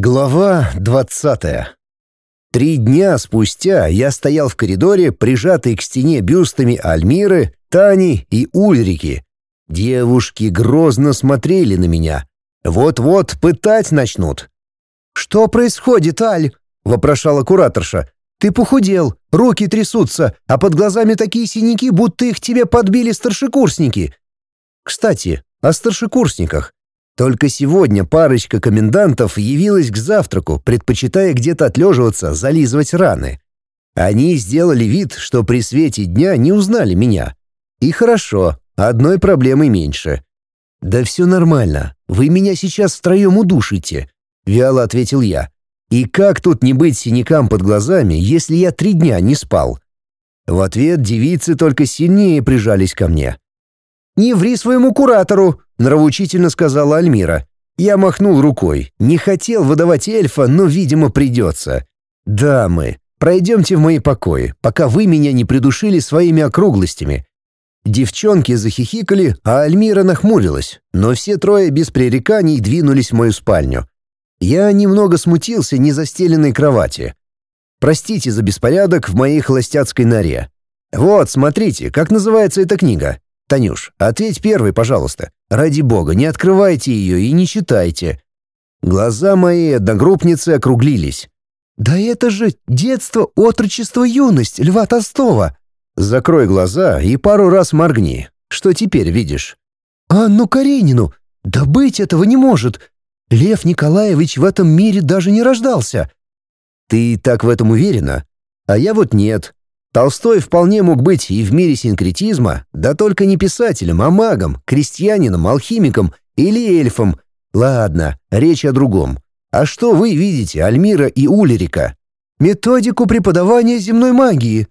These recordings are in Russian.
Глава двадцатая. Три дня спустя я стоял в коридоре, прижатый к стене бюстами Альмиры, Тани и Ульрики. Девушки грозно смотрели на меня. Вот-вот пытать начнут. «Что происходит, Аль?» — вопрошала кураторша. «Ты похудел, руки трясутся, а под глазами такие синяки, будто их тебе подбили старшекурсники». Кстати, о старшекурсниках. Только сегодня парочка комендантов явилась к завтраку, предпочитая где-то отлеживаться, зализывать раны. Они сделали вид, что при свете дня не узнали меня. И хорошо, одной проблемы меньше. «Да все нормально, вы меня сейчас втроем удушите», — вяло ответил я. «И как тут не быть синякам под глазами, если я три дня не спал?» В ответ девицы только сильнее прижались ко мне. «Не ври своему куратору!» — нравоучительно сказала Альмира. Я махнул рукой. Не хотел выдавать эльфа, но, видимо, придется. «Дамы, пройдемте в мои покои, пока вы меня не придушили своими округлостями». Девчонки захихикали, а Альмира нахмурилась, но все трое без пререканий двинулись в мою спальню. Я немного смутился незастеленной кровати. Простите за беспорядок в моей холостяцкой норе. Вот, смотрите, как называется эта книга. «Танюш, ответь первый, пожалуйста. Ради бога, не открывайте ее и не читайте». Глаза моей одногруппницы округлились. «Да это же детство, отрочество, юность Льва Толстого!» «Закрой глаза и пару раз моргни. Что теперь видишь?» «Анну Каренину! Да быть этого не может! Лев Николаевич в этом мире даже не рождался!» «Ты так в этом уверена? А я вот нет. Толстой вполне мог быть и в мире синкретизма, да только не писателем, а магом, крестьянином, алхимиком или эльфом. Ладно, речь о другом. А что вы видите, Альмира и Улерика? Методику преподавания земной магии.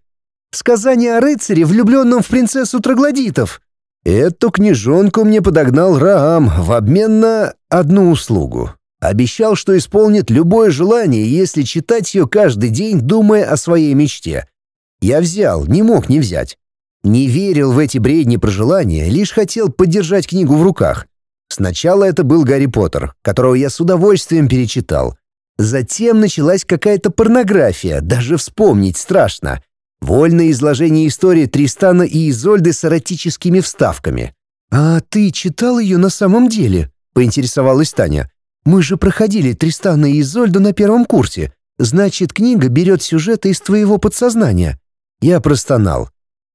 Сказание о рыцаре, влюбленном в принцессу троглодитов. Эту книжонку мне подогнал Раам в обмен на одну услугу. Обещал, что исполнит любое желание, если читать ее каждый день, думая о своей мечте — я взял, не мог не взять. Не верил в эти бредни про желание, лишь хотел подержать книгу в руках. Сначала это был Гарри Поттер, которого я с удовольствием перечитал. Затем началась какая-то порнография, даже вспомнить страшно. Вольное изложение истории Тристана и Изольды с эротическими вставками. «А ты читал ее на самом деле?» — поинтересовалась Таня. «Мы же проходили Тристана и Изольду на первом курсе. Значит, книга берет сюжеты из твоего подсознания». Я простонал.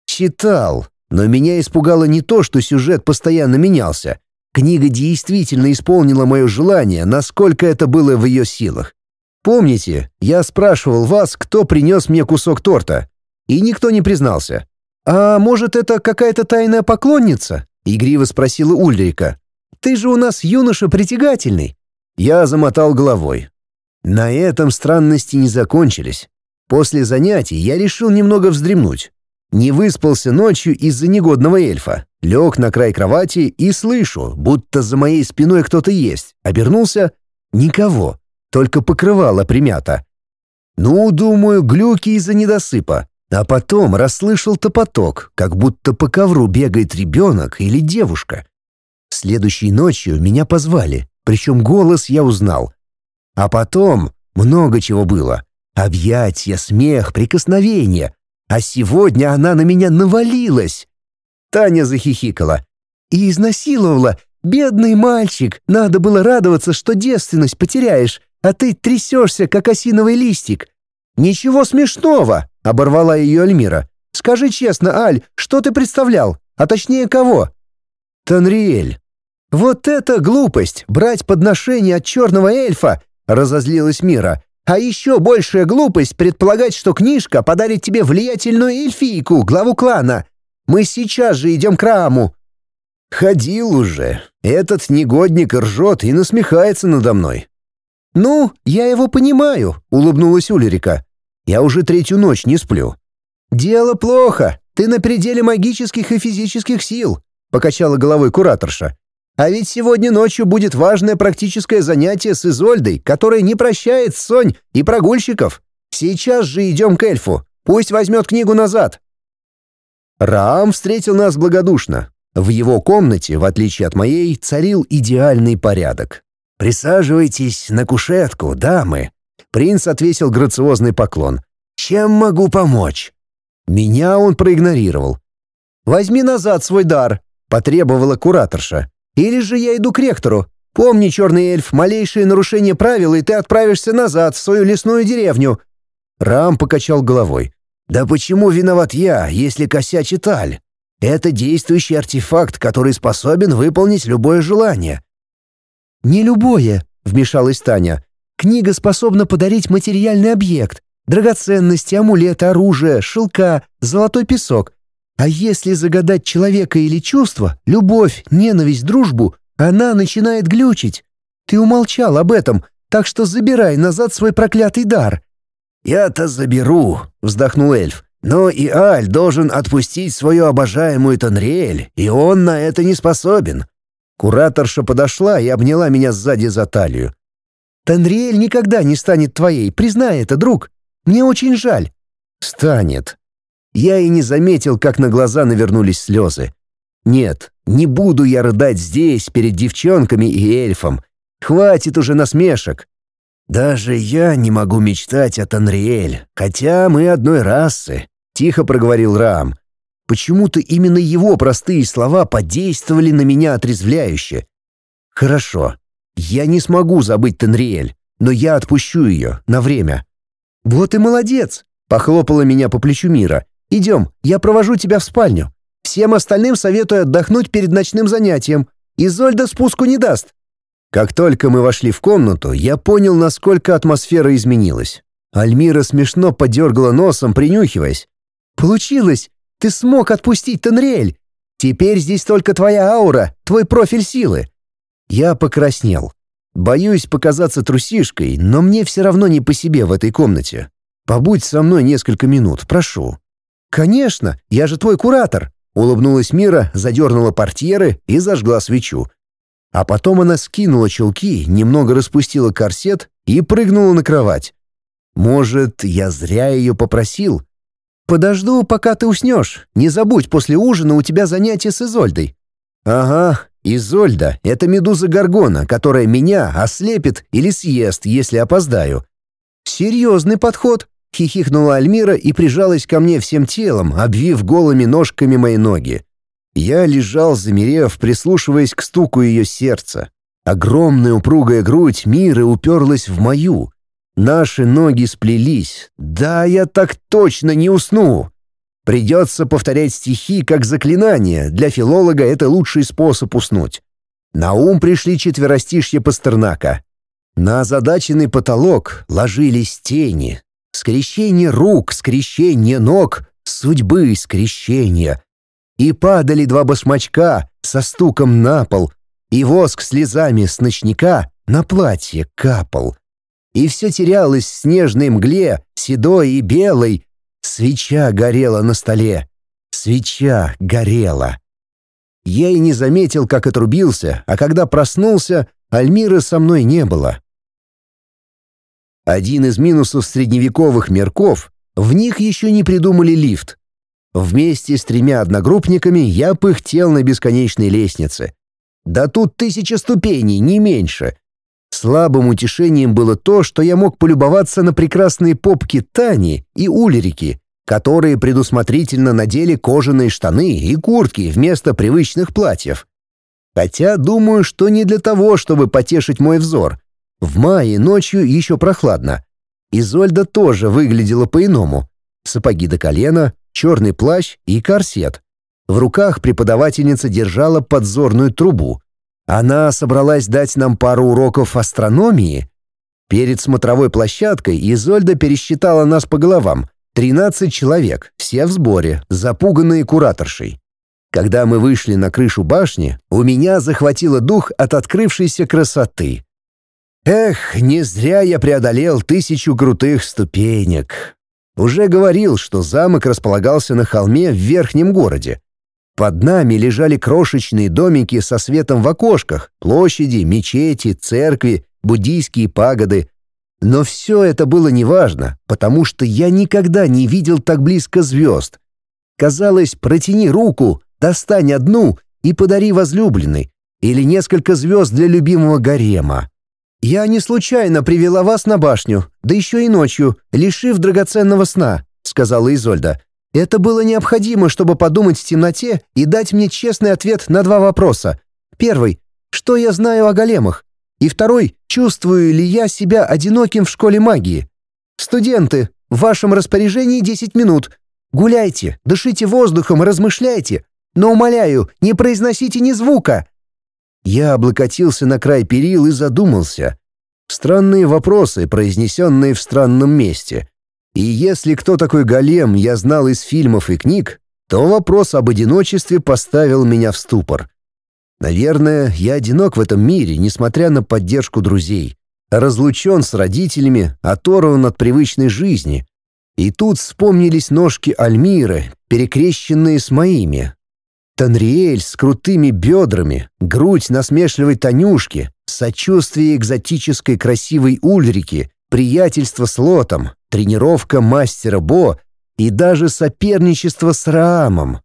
Читал, но меня испугало не то, что сюжет постоянно менялся. Книга действительно исполнила мое желание, насколько это было в ее силах. Помните, я спрашивал вас, кто принес мне кусок торта? И никто не признался. «А может, это какая-то тайная поклонница?» — игриво спросила Ульрика. «Ты же у нас юноша притягательный». Я замотал головой. На этом странности не закончились. После занятий я решил немного вздремнуть. Не выспался ночью из-за негодного эльфа. Лег на край кровати и слышу, будто за моей спиной кто-то есть. Обернулся — никого, только покрывало примято. Ну, думаю, глюки из-за недосыпа. А потом расслышал топоток, как будто по ковру бегает ребенок или девушка. Следующей ночью меня позвали, причем голос я узнал. А потом много чего было. Объятия, смех, прикосновения. А сегодня она на меня навалилась. Таня захихикала. И изнасиловала. Бедный мальчик. Надо было радоваться, что девственность потеряешь, а ты трясешься, как осиновый листик. «Ничего смешного!» — оборвала ее Альмира. «Скажи честно, Аль, что ты представлял? А точнее, кого?» «Танриэль». «Вот это глупость! Брать подношение от черного эльфа!» — разозлилась Мира. А еще большая глупость предполагать, что книжка подарит тебе влиятельную эльфийку, главу клана. Мы сейчас же идем к Раму». «Ходил уже. Этот негодник ржет и насмехается надо мной». «Ну, я его понимаю», — улыбнулась Улерика. «Я уже третью ночь не сплю». «Дело плохо. Ты на пределе магических и физических сил», — покачала головой кураторша. А ведь сегодня ночью будет важное практическое занятие с Изольдой, которая не прощает Сонь и прогульщиков. Сейчас же идем к эльфу. Пусть возьмет книгу назад». Раам встретил нас благодушно. В его комнате, в отличие от моей, царил идеальный порядок. «Присаживайтесь на кушетку, дамы». Принц отвесил грациозный поклон. «Чем могу помочь?» Меня он проигнорировал. «Возьми назад свой дар», — потребовала кураторша. «Или же я иду к ректору. Помни, черный эльф, малейшее нарушение правил, и ты отправишься назад в свою лесную деревню». Рам покачал головой. «Да почему виноват я, если косячит Аль? Это действующий артефакт, который способен выполнить любое желание». «Не любое», — вмешалась Таня. «Книга способна подарить материальный объект, драгоценности, амулеты, оружие, шелка, золотой песок. А если загадать человека или чувство, любовь, ненависть, дружбу, она начинает глючить. Ты умолчал об этом, так что забирай назад свой проклятый дар». «Я-то заберу», — вздохнул эльф. «Но и Аль должен отпустить свою обожаемую Танриэль, и он на это не способен». Кураторша подошла и обняла меня сзади за талию. «Танриэль никогда не станет твоей, признай это, друг. Мне очень жаль». «Станет». Я и не заметил, как на глаза навернулись слезы. «Нет, не буду я рыдать здесь, перед девчонками и эльфом. Хватит уже насмешек. Даже я не могу мечтать о Танриэль, хотя мы одной расы», — тихо проговорил Рам. Почему-то именно его простые слова подействовали на меня отрезвляюще. «Хорошо, я не смогу забыть Танриэль, но я отпущу ее на время». «Вот и молодец!» — похлопала меня по плечу Мира. «Идем, я провожу тебя в спальню. Всем остальным советую отдохнуть перед ночным занятием. Изольда спуску не даст». Как только мы вошли в комнату, я понял, насколько атмосфера изменилась. Альмира смешно подергала носом, принюхиваясь. «Получилось! Ты смог отпустить Тенриэль! Теперь здесь только твоя аура, твой профиль силы!» Я покраснел. Боюсь показаться трусишкой, но мне все равно не по себе в этой комнате. Побудь со мной несколько минут, прошу». «Конечно, я же твой куратор», — улыбнулась Мира, задернула портьеры и зажгла свечу. А потом она скинула чулки, немного распустила корсет и прыгнула на кровать. Может, я зря ее попросил? «Подожду, пока ты уснешь. Не забудь, после ужина у тебя занятие с Изольдой». «Ага, Изольда — это медуза Гаргона, которая меня ослепит или съест, если опоздаю». «Серьезный подход», — хихикнула Альмира и прижалась ко мне всем телом, обвив голыми ножками мои ноги. Я лежал, замерев, прислушиваясь к стуку ее сердца. Огромная упругая грудь Миры уперлась в мою. Наши ноги сплелись. Да, я так точно не усну. Придется повторять стихи как заклинание. Для филолога это лучший способ уснуть. На ум пришли четверостишья Пастернака. На озадаченный потолок ложились тени. Скрещение рук, скрещение ног, судьбы скрещения. И падали два башмачка со стуком на пол, и воск слезами с ночника на платье капал и все терялось в снежной мгле, седой и белой. Свеча горела на столе. Свеча горела. Я и не заметил, как отрубился, а когда проснулся, Альмиры со мной не было. Один из минусов средневековых мерков — в них еще не придумали лифт. Вместе с тремя одногруппниками я пыхтел на бесконечной лестнице. Да тут тысяча ступеней, не меньше. Слабым утешением было то, что я мог полюбоваться на прекрасные попки Тани и Ульрики, которые предусмотрительно надели кожаные штаны и куртки вместо привычных платьев. Хотя думаю, что не для того, чтобы потешить мой взор. В мае ночью еще прохладно. Изольда тоже выглядела по-иному. Сапоги до колена, черный плащ и корсет. В руках преподавательница держала подзорную трубу, она собралась дать нам пару уроков астрономии. Перед смотровой площадкой Изольда пересчитала нас по головам. Тринадцать человек, все в сборе, запуганные кураторшей. Когда мы вышли на крышу башни, у меня захватило дух от открывшейся красоты. Эх, не зря я преодолел тысячу крутых ступенек. Уже говорил, что замок располагался на холме в верхнем городе. Под нами лежали крошечные домики со светом в окошках, площади, мечети, церкви, буддийские пагоды. Но все это было неважно, потому что я никогда не видел так близко звезд. Казалось, протяни руку, достань одну и подари возлюбленной, или несколько звезд для любимого гарема. «Я не случайно привела вас на башню, да еще и ночью, лишив драгоценного сна», — сказала Изольда. «Это было необходимо, чтобы подумать в темноте и дать мне честный ответ на два вопроса. Первый — что я знаю о големах? И второй — чувствую ли я себя одиноким в школе магии? Студенты, в вашем распоряжении 10 минут. Гуляйте, дышите воздухом, размышляйте. Но, умоляю, не произносите ни звука. Я облокотился на край перил и задумался. Странные вопросы, произнесенные в странном месте. И если кто такой голем я знал из фильмов и книг, то вопрос об одиночестве поставил меня в ступор. Наверное, я одинок в этом мире, несмотря на поддержку друзей. Разлучен с родителями, оторван от привычной жизни. И тут вспомнились ножки Альмиры, перекрещенные с моими, Танриэль с крутыми бедрами, грудь насмешливой Танюшки, сочувствие экзотической красивой Ульрики, приятельство с Лотом, тренировка мастера Бо и даже соперничество с Раамом.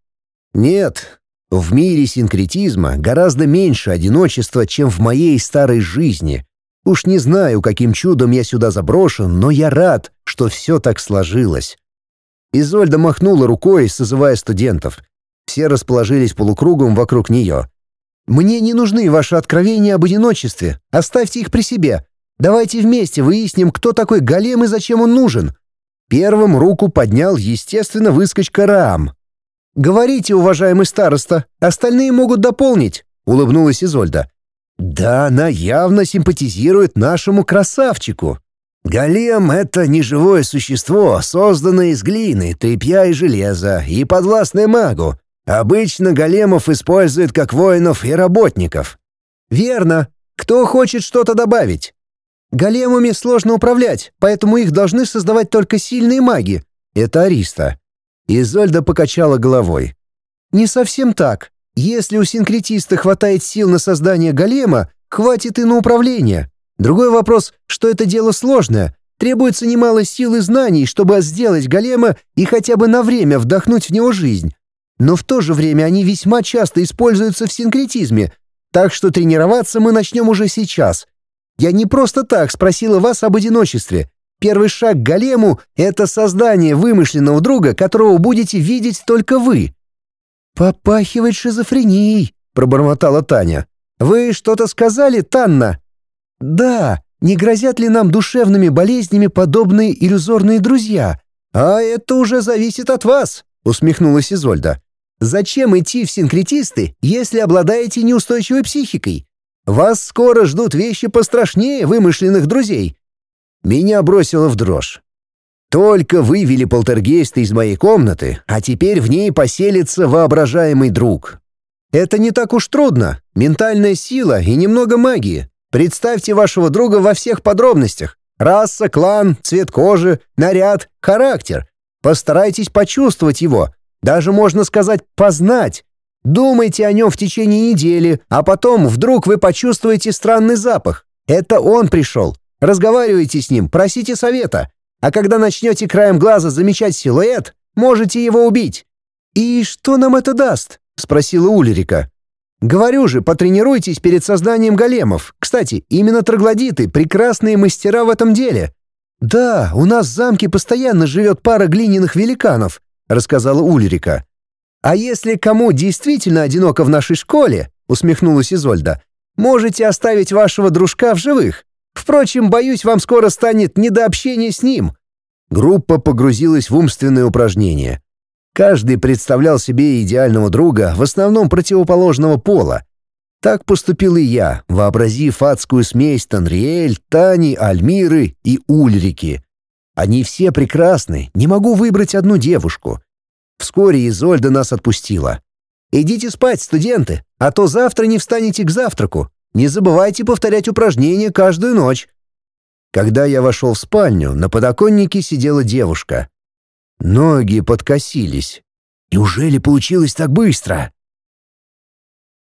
Нет, в мире синкретизма гораздо меньше одиночества, чем в моей старой жизни. Уж не знаю, каким чудом я сюда заброшен, но я рад, что все так сложилось. Изольда махнула рукой, созывая студентов. Все расположились полукругом вокруг нее. «Мне не нужны ваши откровения об одиночестве. Оставьте их при себе. Давайте вместе выясним, кто такой голем и зачем он нужен». Первым руку поднял, естественно, выскочка Раам. «Говорите, уважаемый староста, остальные могут дополнить», — улыбнулась Изольда. «Да, она явно симпатизирует нашему красавчику. Голем — это неживое существо, созданное из глины, тряпья и железа, и подвластное магу. Обычно големов используют как воинов и работников. Верно. Кто хочет что-то добавить? Големами сложно управлять, поэтому их должны создавать только сильные маги. Это Ариста. Изольда покачала головой. Не совсем так. Если у синкретиста хватает сил на создание голема, хватит и на управление. Другой вопрос, что это дело сложное. Требуется немало сил и знаний, чтобы сделать голема и хотя бы на время вдохнуть в него жизнь. Но в то же время они весьма часто используются в синкретизме, так что тренироваться мы начнем уже сейчас. Я не просто так спросила вас об одиночестве. Первый шаг к голему — это создание вымышленного друга, которого будете видеть только вы». «Попахивает шизофренией», — пробормотала Таня. «Вы что-то сказали, Танна?» «Да, не грозят ли нам душевными болезнями подобные иллюзорные друзья?» «А это уже зависит от вас», — усмехнулась Изольда. Зачем идти в синкретисты, если обладаете неустойчивой психикой? Вас скоро ждут вещи пострашнее вымышленных друзей. Меня бросило в дрожь. Только вывели полтергейста из моей комнаты, а теперь в ней поселится воображаемый друг. Это не так уж трудно. Ментальная сила и немного магии. Представьте вашего друга во всех подробностях. Раса, клан, цвет кожи, наряд, характер. Постарайтесь почувствовать его, даже можно сказать познать. Думайте о нем в течение недели, а потом вдруг вы почувствуете странный запах. Это он пришел. Разговаривайте с ним, просите совета. А когда начнете краем глаза замечать силуэт, можете его убить. «И что нам это даст?» — спросила Ульрика. «Говорю же, потренируйтесь перед созданием големов. Кстати, именно троглодиты — прекрасные мастера в этом деле. Да, у нас в замке постоянно живет пара глиняных великанов, — рассказала Ульрика. «А если кому действительно одиноко в нашей школе», — усмехнулась Изольда, «можете оставить вашего дружка в живых. Впрочем, боюсь, вам скоро станет не до общения с ним». Группа погрузилась в умственные упражнения. Каждый представлял себе идеального друга, в основном противоположного пола. Так поступил и я, вообразив адскую смесь Танриэль, Тани, Альмиры и Ульрики — они все прекрасны, не могу выбрать одну девушку. Вскоре Изольда нас отпустила. «Идите спать, студенты, а то завтра не встанете к завтраку. Не забывайте повторять упражнения каждую ночь». Когда я вошел в спальню, на подоконнике сидела девушка. Ноги подкосились. Неужели получилось так быстро?